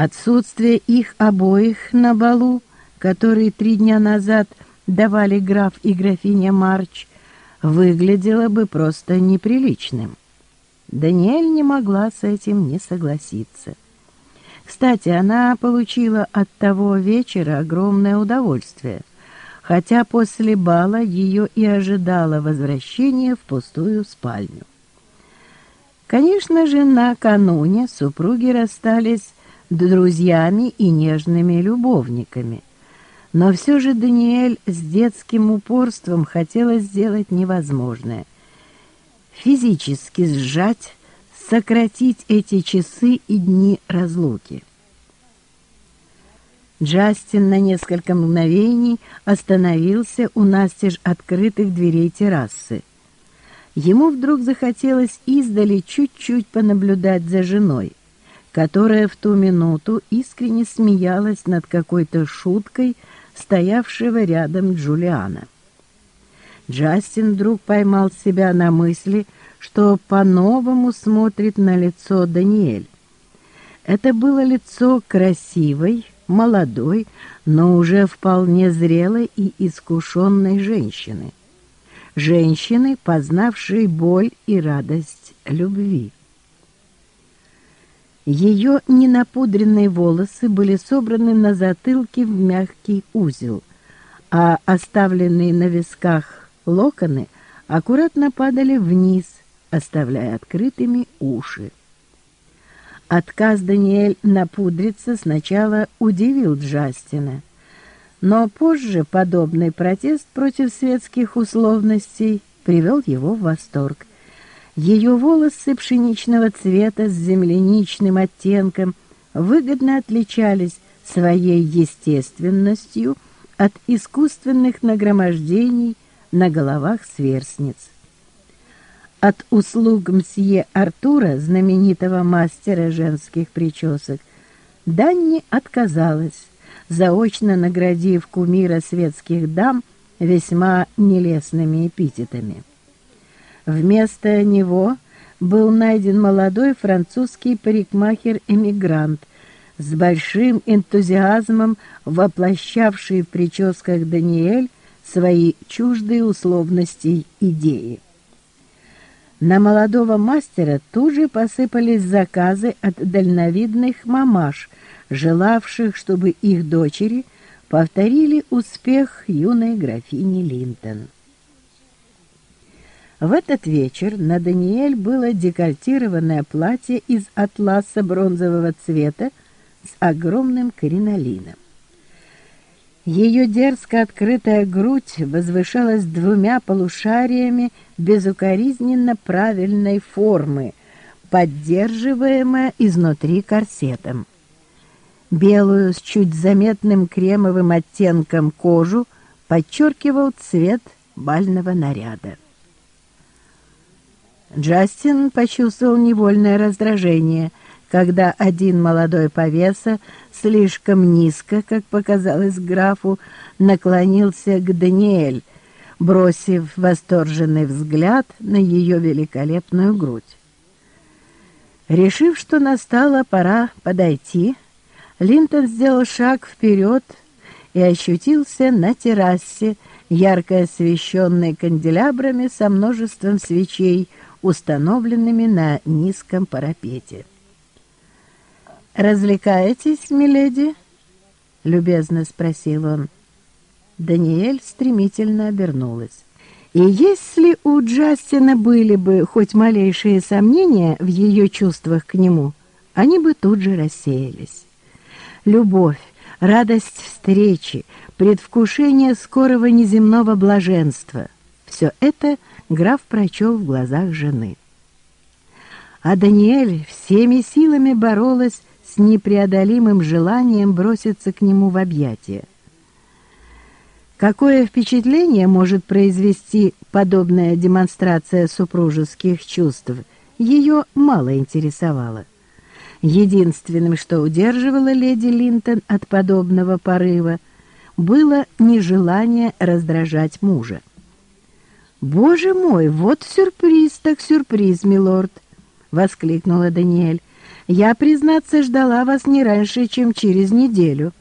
Отсутствие их обоих на балу, который три дня назад давали граф и графиня Марч, выглядело бы просто неприличным. Даниэль не могла с этим не согласиться. Кстати, она получила от того вечера огромное удовольствие, хотя после бала ее и ожидало возвращение в пустую спальню. Конечно же, накануне супруги расстались друзьями и нежными любовниками. Но все же Даниэль с детским упорством хотела сделать невозможное. Физически сжать, сократить эти часы и дни разлуки. Джастин на несколько мгновений остановился у настежь открытых дверей террасы. Ему вдруг захотелось издали чуть-чуть понаблюдать за женой, которая в ту минуту искренне смеялась над какой-то шуткой стоявшего рядом Джулиана. Джастин вдруг поймал себя на мысли, что по-новому смотрит на лицо Даниэль. Это было лицо красивой, молодой, но уже вполне зрелой и искушенной женщины. Женщины, познавшей боль и радость любви. Ее ненапудренные волосы были собраны на затылке в мягкий узел, а оставленные на висках локоны аккуратно падали вниз, оставляя открытыми уши. Отказ Даниэль напудриться сначала удивил Джастина, но позже подобный протест против светских условностей привел его в восторг. Ее волосы пшеничного цвета с земляничным оттенком выгодно отличались своей естественностью от искусственных нагромождений на головах сверстниц. От услуг мсье Артура, знаменитого мастера женских причесок, Данни отказалась, заочно наградив кумира светских дам весьма нелестными эпитетами. Вместо него был найден молодой французский парикмахер-эмигрант, с большим энтузиазмом воплощавший в прическах Даниэль свои чуждые условностей идеи. На молодого мастера тут же посыпались заказы от дальновидных мамаш, желавших, чтобы их дочери повторили успех юной графини Линтон. В этот вечер на Даниэль было декольтированное платье из атласа бронзового цвета с огромным кринолином. Ее дерзко открытая грудь возвышалась двумя полушариями безукоризненно правильной формы, поддерживаемая изнутри корсетом. Белую с чуть заметным кремовым оттенком кожу подчеркивал цвет бального наряда. Джастин почувствовал невольное раздражение — когда один молодой повеса слишком низко, как показалось графу, наклонился к Даниэль, бросив восторженный взгляд на ее великолепную грудь. Решив, что настала пора подойти, Линтон сделал шаг вперед и ощутился на террасе, ярко освещенной канделябрами со множеством свечей, установленными на низком парапете. «Развлекаетесь, миледи?» — любезно спросил он. Даниэль стремительно обернулась. И если у Джастина были бы хоть малейшие сомнения в ее чувствах к нему, они бы тут же рассеялись. Любовь, радость встречи, предвкушение скорого неземного блаженства — все это граф прочел в глазах жены. А Даниэль всеми силами боролась с непреодолимым желанием броситься к нему в объятия. Какое впечатление может произвести подобная демонстрация супружеских чувств, ее мало интересовало. Единственным, что удерживало леди Линтон от подобного порыва, было нежелание раздражать мужа. «Боже мой, вот сюрприз так сюрприз, милорд!» — воскликнула Даниэль Я, признаться, ждала вас не раньше, чем через неделю».